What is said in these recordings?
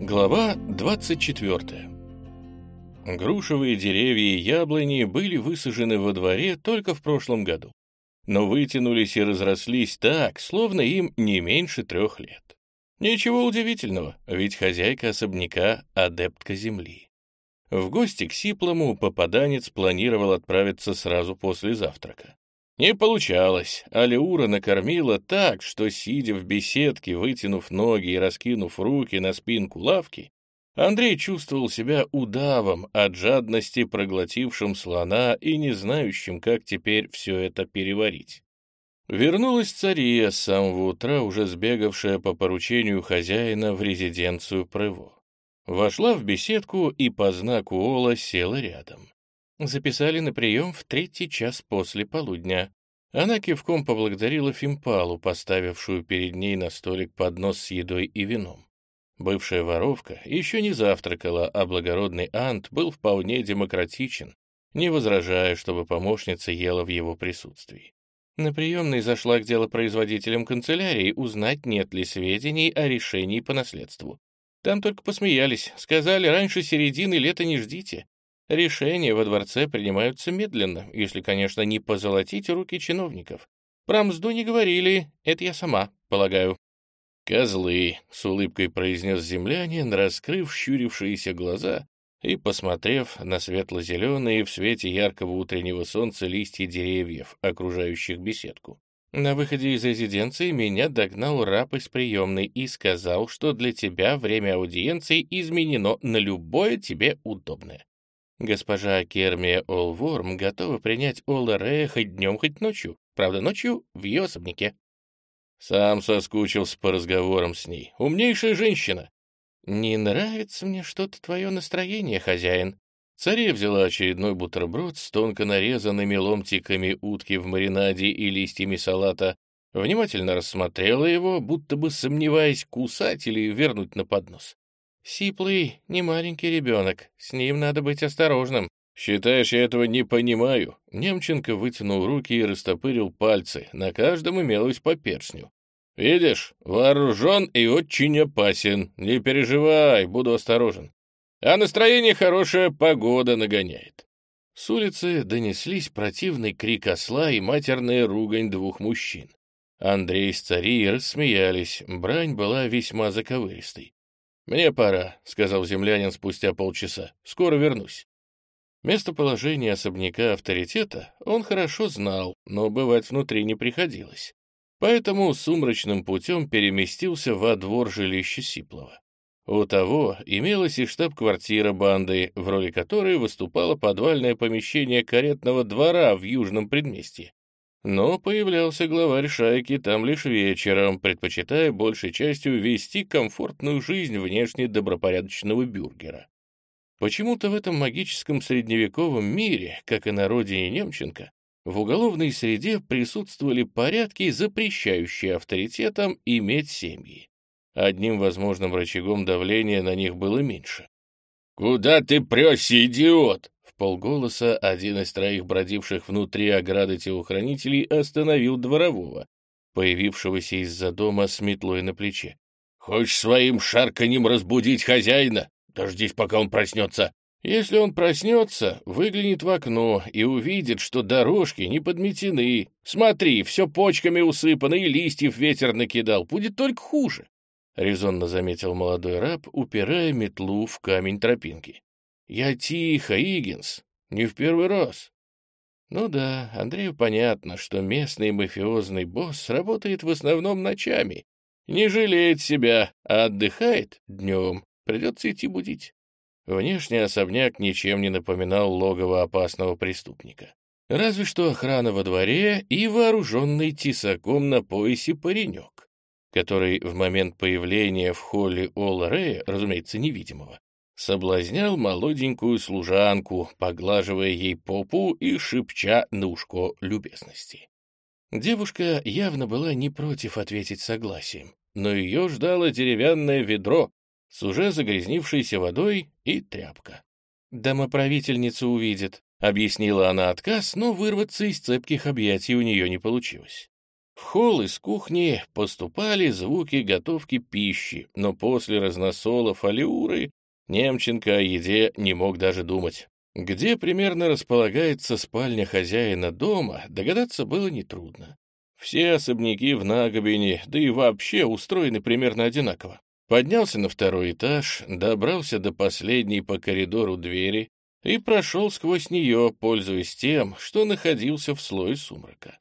Глава 24. Грушевые деревья и яблони были высажены во дворе только в прошлом году, но вытянулись и разрослись так, словно им не меньше трех лет. Ничего удивительного, ведь хозяйка особняка — адептка земли. В гости к Сиплому попаданец планировал отправиться сразу после завтрака. Не получалось. Алиура накормила так, что, сидя в беседке, вытянув ноги и раскинув руки на спинку лавки, Андрей чувствовал себя удавом, от жадности проглотившим слона и не знающим, как теперь все это переварить. Вернулась цария с самого утра, уже сбегавшая по поручению хозяина в резиденцию Прево. Вошла в беседку и по знаку Ола села рядом. Записали на прием в третий час после полудня. Она кивком поблагодарила Фимпалу, поставившую перед ней на столик поднос с едой и вином. Бывшая воровка еще не завтракала, а благородный Ант был вполне демократичен, не возражая, чтобы помощница ела в его присутствии. На приемной зашла к делопроизводителям канцелярии узнать, нет ли сведений о решении по наследству. Там только посмеялись, сказали, раньше середины лета не ждите. Решения во дворце принимаются медленно, если, конечно, не позолотить руки чиновников. Про мзду не говорили, это я сама, полагаю. «Козлы», — с улыбкой произнес землянин, раскрыв щурившиеся глаза и посмотрев на светло-зеленые в свете яркого утреннего солнца листья деревьев, окружающих беседку. На выходе из резиденции меня догнал раб из приемной и сказал, что для тебя время аудиенции изменено на любое тебе удобное. Госпожа Кермия Олворм готова принять Ола Рея хоть днем, хоть ночью. Правда, ночью в ее особняке. Сам соскучился по разговорам с ней. Умнейшая женщина. Не нравится мне что-то твое настроение, хозяин. Царя взяла очередной бутерброд с тонко нарезанными ломтиками утки в маринаде и листьями салата, внимательно рассмотрела его, будто бы сомневаясь, кусать или вернуть на поднос. Сиплый, не маленький ребенок, с ним надо быть осторожным. «Считаешь, я этого не понимаю?» Немченко вытянул руки и растопырил пальцы, на каждом имелось по перстню. «Видишь, вооружен и очень опасен. Не переживай, буду осторожен. А настроение хорошее, погода нагоняет». С улицы донеслись противный крик осла и матерная ругань двух мужчин. Андрей с цари рассмеялись, брань была весьма заковыристой. «Мне пора», — сказал землянин спустя полчаса. «Скоро вернусь». Местоположение особняка авторитета он хорошо знал, но бывать внутри не приходилось. Поэтому сумрачным путем переместился во двор жилища Сиплова. У того имелась и штаб-квартира банды, в роли которой выступало подвальное помещение каретного двора в южном предместье. Но появлялся главарь шайки там лишь вечером, предпочитая большей частью вести комфортную жизнь внешне добропорядочного бюргера. Почему-то в этом магическом средневековом мире, как и на родине Немченко, в уголовной среде присутствовали порядки, запрещающие авторитетам иметь семьи. Одним возможным рычагом давления на них было меньше. «Куда ты прешься, идиот?» Полголоса один из троих бродивших внутри ограды телохранителей остановил дворового, появившегося из-за дома с метлой на плече. «Хочешь своим шарканем разбудить хозяина? Дождись, пока он проснется!» Если он проснется, выглянет в окно и увидит, что дорожки не подметены. Смотри, все почками усыпано и листьев ветер накидал. Будет только хуже, — резонно заметил молодой раб, упирая метлу в камень тропинки. «Я тихо, Иггинс, не в первый раз». Ну да, Андрею понятно, что местный мафиозный босс работает в основном ночами, не жалеет себя, а отдыхает днем, придется идти будить. Внешний особняк ничем не напоминал логово опасного преступника. Разве что охрана во дворе и вооруженный тесаком на поясе паренек, который в момент появления в холле Олла Рея, разумеется, невидимого, соблазнял молоденькую служанку, поглаживая ей попу и шепча на ушко любезности. Девушка явно была не против ответить согласием, но ее ждало деревянное ведро с уже загрязнившейся водой и тряпка. «Домоправительница увидит», — объяснила она отказ, но вырваться из цепких объятий у нее не получилось. В холл из кухни поступали звуки готовки пищи, но после разносолов алиуры Немченко о еде не мог даже думать. Где примерно располагается спальня хозяина дома, догадаться было нетрудно. Все особняки в Нагобине, да и вообще устроены примерно одинаково. Поднялся на второй этаж, добрался до последней по коридору двери и прошел сквозь нее, пользуясь тем, что находился в слое сумрака.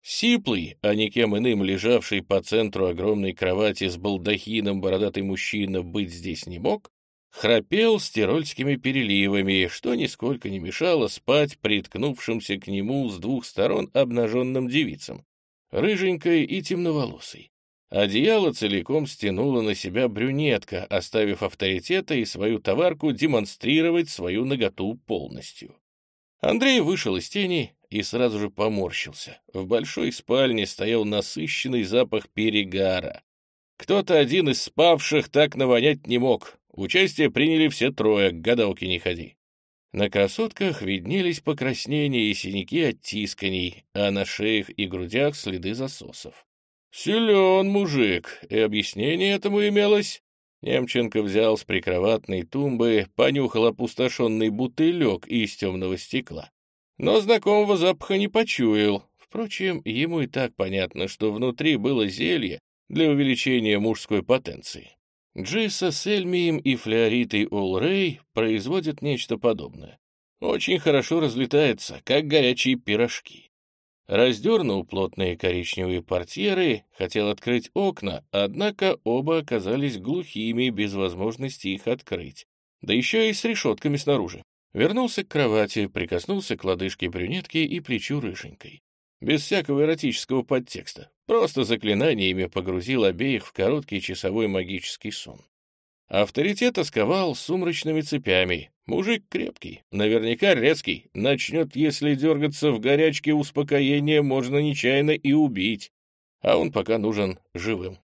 Сиплый, а никем иным лежавший по центру огромной кровати с балдахином бородатый мужчина быть здесь не мог, храпел с переливами, что нисколько не мешало спать приткнувшимся к нему с двух сторон обнаженным девицам, рыженькой и темноволосой. Одеяло целиком стянула на себя брюнетка, оставив авторитета и свою товарку демонстрировать свою наготу полностью. Андрей вышел из тени и сразу же поморщился. В большой спальне стоял насыщенный запах перегара. Кто-то один из спавших так навонять не мог. Участие приняли все трое, к гадалке не ходи. На красотках виднелись покраснения и синяки от тисканий, а на шеях и грудях следы засосов. Силен мужик, и объяснение этому имелось. Немченко взял с прикроватной тумбы, понюхал опустошенный бутылек из темного стекла. Но знакомого запаха не почуял. Впрочем, ему и так понятно, что внутри было зелье для увеличения мужской потенции. Джиса с Эльмием и флеоритой Олрей производят нечто подобное. Очень хорошо разлетается, как горячие пирожки. Раздернул плотные коричневые портьеры, хотел открыть окна, однако оба оказались глухими, без возможности их открыть. Да еще и с решетками снаружи. Вернулся к кровати, прикоснулся к лодыжке брюнетки и плечу рыженькой. Без всякого эротического подтекста. Просто заклинаниями погрузил обеих в короткий часовой магический сон. Авторитет осковал сумрачными цепями. Мужик крепкий, наверняка резкий. Начнет, если дергаться в горячке успокоения, можно нечаянно и убить. А он пока нужен живым.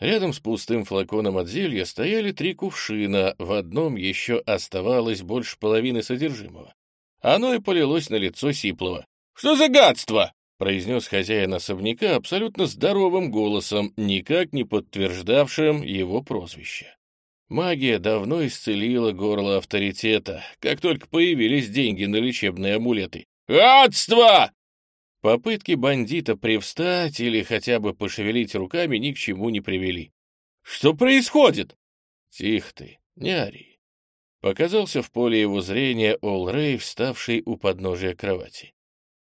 Рядом с пустым флаконом от зелья стояли три кувшина, в одном еще оставалось больше половины содержимого. Оно и полилось на лицо Сиплова. «Что за гадство?» — произнес хозяин особняка абсолютно здоровым голосом, никак не подтверждавшим его прозвище. Магия давно исцелила горло авторитета, как только появились деньги на лечебные амулеты. «Адство!» Попытки бандита привстать или хотя бы пошевелить руками ни к чему не привели. «Что происходит?» «Тихо ты, не ори». Показался в поле его зрения Ол Рэй, вставший у подножия кровати.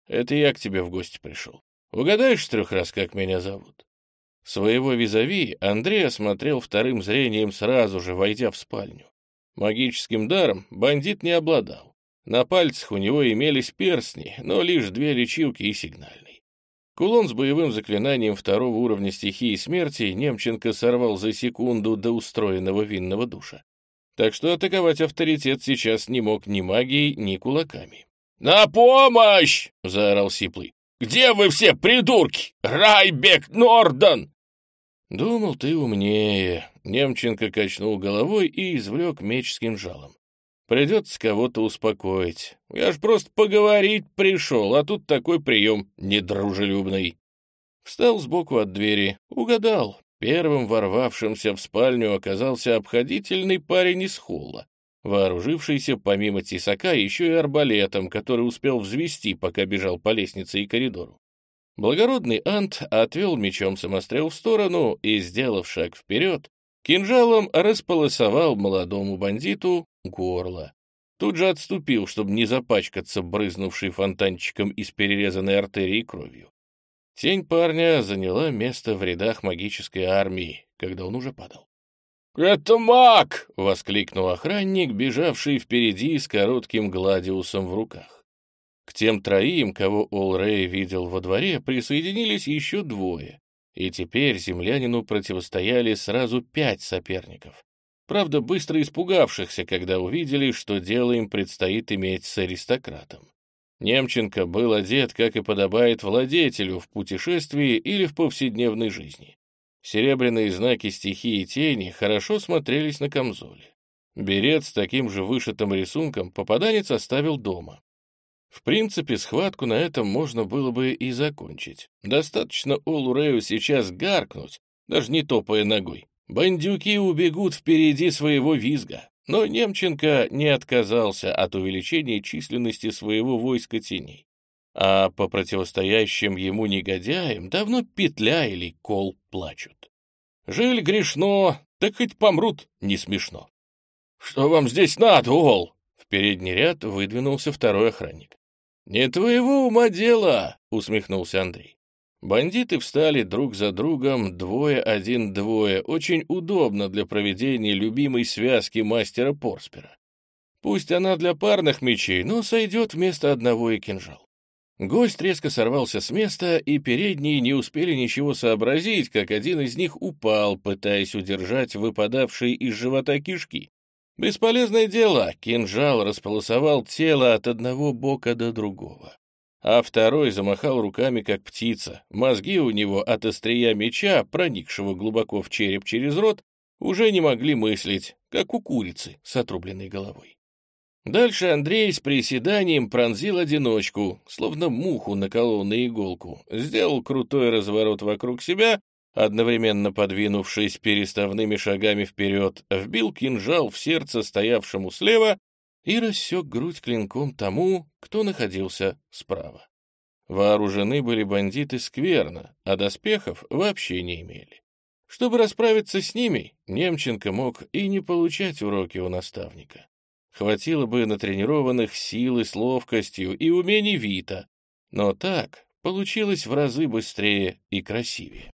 «Это я к тебе в гости пришел. Угадаешь трех раз, как меня зовут?» Своего визави Андрей осмотрел вторым зрением сразу же, войдя в спальню. Магическим даром бандит не обладал. На пальцах у него имелись перстни, но лишь две лечилки и сигнальный. Кулон с боевым заклинанием второго уровня стихии смерти Немченко сорвал за секунду до устроенного винного душа. Так что атаковать авторитет сейчас не мог ни магией, ни кулаками. «На помощь!» — заорал Сиплый. «Где вы все, придурки? Райбек Норден!» «Думал, ты умнее», — Немченко качнул головой и извлек меч с кинжалом. «Придется кого-то успокоить. Я ж просто поговорить пришел, а тут такой прием недружелюбный». Встал сбоку от двери, угадал. Первым ворвавшимся в спальню оказался обходительный парень из холла, вооружившийся помимо тесака еще и арбалетом, который успел взвести, пока бежал по лестнице и коридору. Благородный Ант отвел мечом самострел в сторону и, сделав шаг вперед, кинжалом располосовал молодому бандиту горло. Тут же отступил, чтобы не запачкаться брызнувшей фонтанчиком из перерезанной артерии кровью. Тень парня заняла место в рядах магической армии, когда он уже падал. «Это маг!» — воскликнул охранник, бежавший впереди с коротким гладиусом в руках. К тем троим, кого Олрей видел во дворе, присоединились еще двое, и теперь землянину противостояли сразу пять соперников. Правда, быстро испугавшихся, когда увидели, что дело им предстоит иметь с аристократом. Немченко был одет, как и подобает владетелю, в путешествии или в повседневной жизни. Серебряные знаки стихии тени хорошо смотрелись на камзоле. Берет с таким же вышитым рисунком попаданец оставил дома. В принципе, схватку на этом можно было бы и закончить. Достаточно Олу Рэю сейчас гаркнуть, даже не топая ногой. Бандюки убегут впереди своего визга. Но Немченко не отказался от увеличения численности своего войска теней. А по противостоящим ему негодяям давно петля или кол плачут. Жили грешно, так хоть помрут, не смешно. «Что вам здесь надо, Ол?» В передний ряд выдвинулся второй охранник. «Не твоего ума дело!» — усмехнулся Андрей. Бандиты встали друг за другом, двое-один-двое, очень удобно для проведения любимой связки мастера Порспера. Пусть она для парных мечей, но сойдет вместо одного и кинжал. Гость резко сорвался с места, и передние не успели ничего сообразить, как один из них упал, пытаясь удержать выпадавшие из живота кишки. Бесполезное дело, кинжал располосовал тело от одного бока до другого а второй замахал руками, как птица. Мозги у него от острия меча, проникшего глубоко в череп через рот, уже не могли мыслить, как у курицы с отрубленной головой. Дальше Андрей с приседанием пронзил одиночку, словно муху наколол на иголку, сделал крутой разворот вокруг себя, одновременно подвинувшись переставными шагами вперед, вбил кинжал в сердце стоявшему слева и рассек грудь клинком тому, кто находился справа. Вооружены были бандиты скверно, а доспехов вообще не имели. Чтобы расправиться с ними, Немченко мог и не получать уроки у наставника. Хватило бы натренированных сил и с ловкостью и умений Вита, но так получилось в разы быстрее и красивее.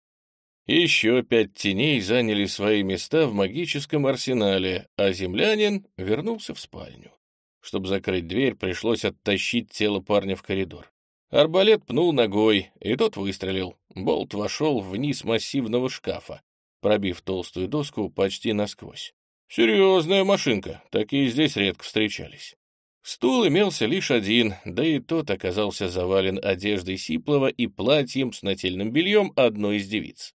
Еще пять теней заняли свои места в магическом арсенале, а землянин вернулся в спальню. Чтобы закрыть дверь, пришлось оттащить тело парня в коридор. Арбалет пнул ногой, и тот выстрелил. Болт вошел вниз массивного шкафа, пробив толстую доску почти насквозь. Серьезная машинка, такие здесь редко встречались. Стул имелся лишь один, да и тот оказался завален одеждой Сиплова и платьем с нательным бельем одной из девиц.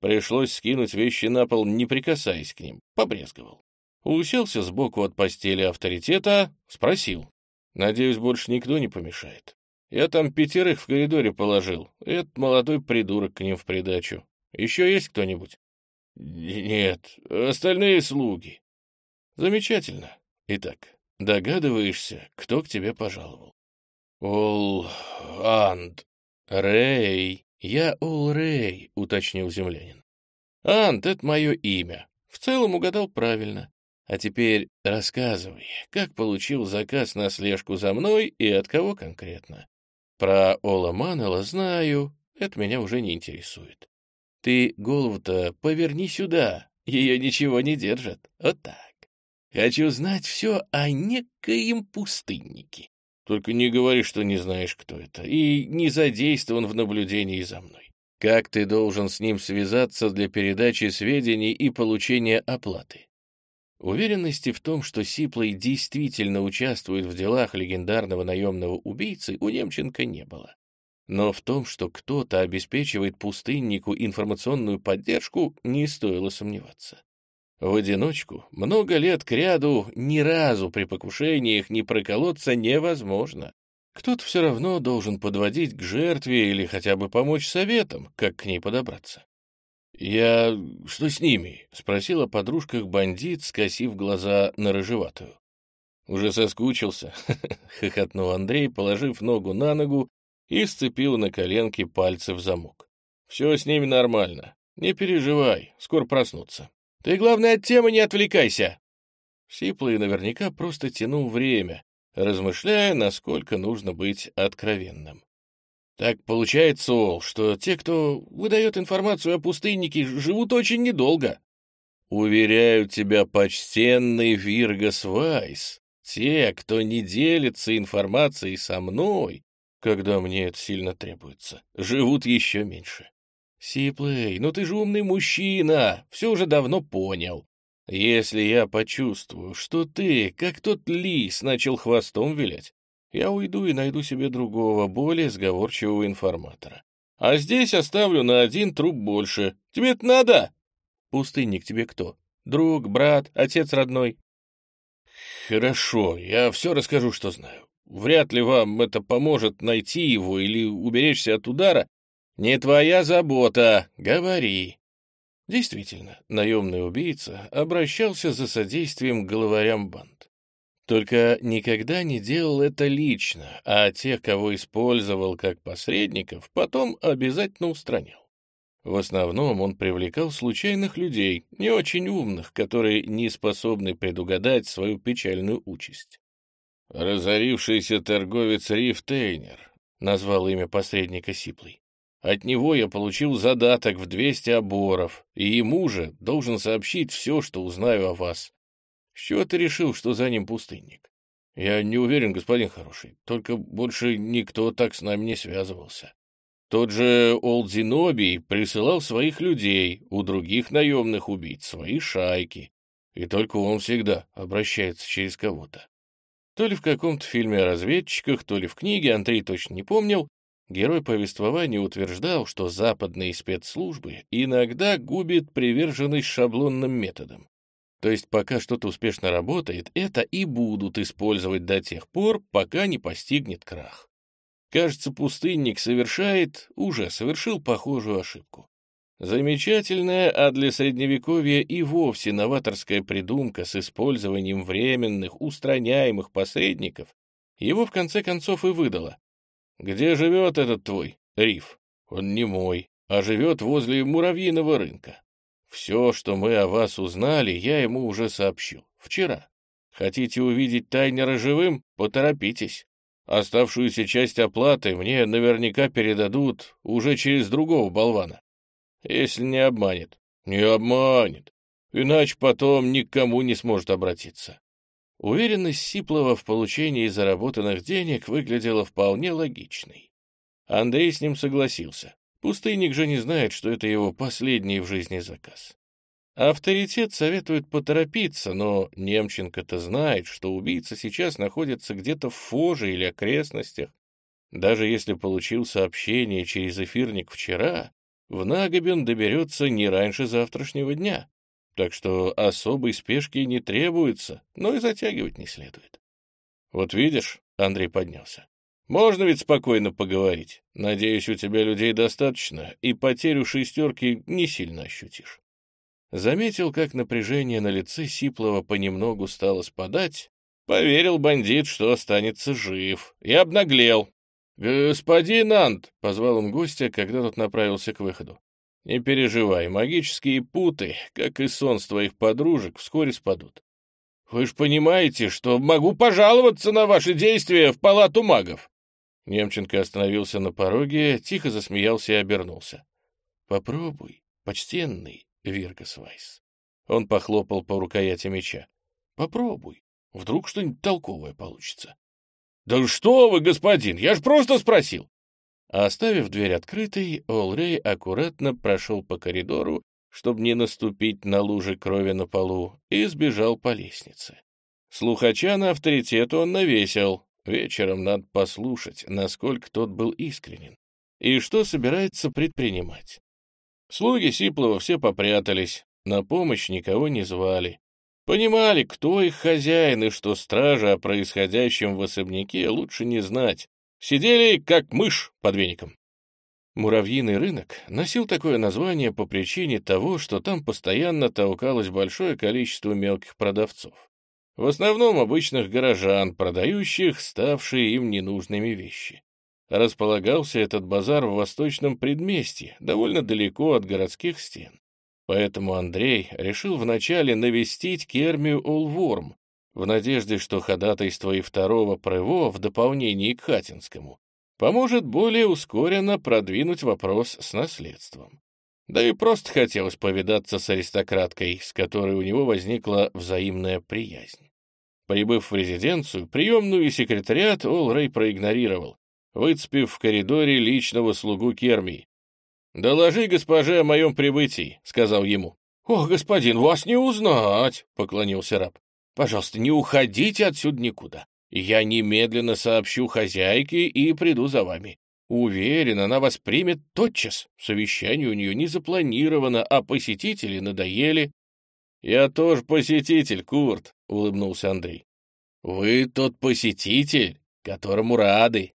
Пришлось скинуть вещи на пол, не прикасаясь к ним, побрезговал. Уселся сбоку от постели авторитета, спросил. Надеюсь, больше никто не помешает. Я там пятерых в коридоре положил. Этот молодой придурок к ним в придачу. Еще есть кто-нибудь? Нет, остальные слуги. Замечательно. Итак, догадываешься, кто к тебе пожаловал? Ол... Анд. Рэй. «Я Ол Рэй», — уточнил землянин. «Ант — это мое имя. В целом угадал правильно. А теперь рассказывай, как получил заказ на слежку за мной и от кого конкретно. Про Ола Маннелла знаю, это меня уже не интересует. Ты голову-то поверни сюда, ее ничего не держит. Вот так. Хочу знать все о некоем пустыннике. Только не говори, что не знаешь, кто это, и не задействован в наблюдении за мной. Как ты должен с ним связаться для передачи сведений и получения оплаты? Уверенности в том, что Сиплый действительно участвует в делах легендарного наемного убийцы, у Немченко не было. Но в том, что кто-то обеспечивает пустыннику информационную поддержку, не стоило сомневаться. В одиночку много лет кряду ни разу при покушениях не проколоться невозможно. Кто-то все равно должен подводить к жертве или хотя бы помочь советам, как к ней подобраться. «Я... что с ними?» — спросила подружках бандит, скосив глаза на рыжеватую. «Уже соскучился?» — хохотнул Андрей, положив ногу на ногу и сцепил на коленке пальцы в замок. «Все с ними нормально. Не переживай, скоро проснутся». Ты, главное, от темы не отвлекайся!» Сиплый наверняка просто тянул время, размышляя, насколько нужно быть откровенным. Так получается, Ол, что те, кто выдает информацию о пустыннике, живут очень недолго. Уверяю тебя, почтенный Виргас Вайс, те, кто не делится информацией со мной, когда мне это сильно требуется, живут еще меньше. «Сиплей, ну ты же умный мужчина, все уже давно понял. Если я почувствую, что ты, как тот лис, начал хвостом вилять, я уйду и найду себе другого, более сговорчивого информатора. А здесь оставлю на один труп больше. Тебе это надо?» «Пустынник тебе кто? Друг, брат, отец родной?» «Хорошо, я все расскажу, что знаю. Вряд ли вам это поможет найти его или уберечься от удара. Не твоя забота, говори. Действительно, наемный убийца обращался за содействием к главарям банд. Только никогда не делал это лично, а тех, кого использовал как посредников, потом обязательно устранял. В основном он привлекал случайных людей, не очень умных, которые не способны предугадать свою печальную участь. «Разорившийся торговец Риф Тейнер», — назвал имя посредника Сиплый. От него я получил задаток в 200 оборов, и ему же должен сообщить все, что узнаю о вас. С чего ты решил, что за ним пустынник? Я не уверен, господин хороший, только больше никто так с нами не связывался. Тот же Олдзинобий присылал своих людей, у других наемных убийц свои шайки, и только он всегда обращается через кого-то. То ли в каком-то фильме о разведчиках, то ли в книге, Андрей точно не помнил, Герой повествования утверждал, что западные спецслужбы иногда губят приверженность шаблонным методам. То есть пока что-то успешно работает, это и будут использовать до тех пор, пока не постигнет крах. Кажется, пустынник совершает, уже совершил похожую ошибку. Замечательная, а для Средневековья и вовсе новаторская придумка с использованием временных, устраняемых посредников его в конце концов и выдала. «Где живет этот твой риф? Он не мой, а живет возле муравьиного рынка. Все, что мы о вас узнали, я ему уже сообщил. Вчера. Хотите увидеть Тайнера живым? Поторопитесь. Оставшуюся часть оплаты мне наверняка передадут уже через другого болвана. Если не обманет. Не обманет. Иначе потом никому не сможет обратиться. Уверенность Сиплова в получении заработанных денег выглядела вполне логичной. Андрей с ним согласился. Пустынник же не знает, что это его последний в жизни заказ. Авторитет советует поторопиться, но Немченко-то знает, что убийца сейчас находится где-то в Фоже или окрестностях. Даже если получил сообщение через эфирник вчера, в Нагобин доберется не раньше завтрашнего дня так что особой спешки не требуется, но и затягивать не следует. «Вот видишь», — Андрей поднялся, — «можно ведь спокойно поговорить. Надеюсь, у тебя людей достаточно, и потерю шестерки не сильно ощутишь». Заметил, как напряжение на лице Сиплова понемногу стало спадать, поверил бандит, что останется жив, и обнаглел. «Господин Ант!» — позвал он гостя, когда тот направился к выходу. Не переживай, магические путы, как и сон с твоих подружек, вскоре спадут. Вы ж понимаете, что могу пожаловаться на ваши действия в палату магов. Немченко остановился на пороге, тихо засмеялся и обернулся. Попробуй, почтенный Виргасвайс. Он похлопал по рукояти меча. Попробуй, вдруг что-нибудь толковое получится. «Да что вы, господин, я ж просто спросил!» Оставив дверь открытой, Олрей аккуратно прошел по коридору, чтобы не наступить на лужи крови на полу, и сбежал по лестнице. Слухача на авторитет он навесил. Вечером надо послушать, насколько тот был искренен и что собирается предпринимать. Слуги Сиплова все попрятались, на помощь никого не звали. Понимали, кто их хозяин и что стража о происходящем в особняке лучше не знать, Сидели, как мышь под веником. Муравьиный рынок носил такое название по причине того, что там постоянно толкалось большое количество мелких продавцов. В основном обычных горожан, продающих ставшие им ненужными вещи. Располагался этот базар в восточном предместье, довольно далеко от городских стен. Поэтому Андрей решил вначале навестить Кермию Олворм, в надежде, что ходатайство и второго ПРЭВО в дополнении к Хатинскому поможет более ускоренно продвинуть вопрос с наследством. Да и просто хотелось повидаться с аристократкой, с которой у него возникла взаимная приязнь. Прибыв в резиденцию, приемную и секретариат Олрей проигнорировал, выцепив в коридоре личного слугу Кермии. «Доложи госпоже о моем прибытии», — сказал ему. «О, господин, вас не узнать», — поклонился раб. Пожалуйста, не уходите отсюда никуда. Я немедленно сообщу хозяйке и приду за вами. Уверен, она вас примет тотчас. Совещание у нее не запланировано, а посетители надоели. — Я тоже посетитель, Курт, — улыбнулся Андрей. — Вы тот посетитель, которому рады.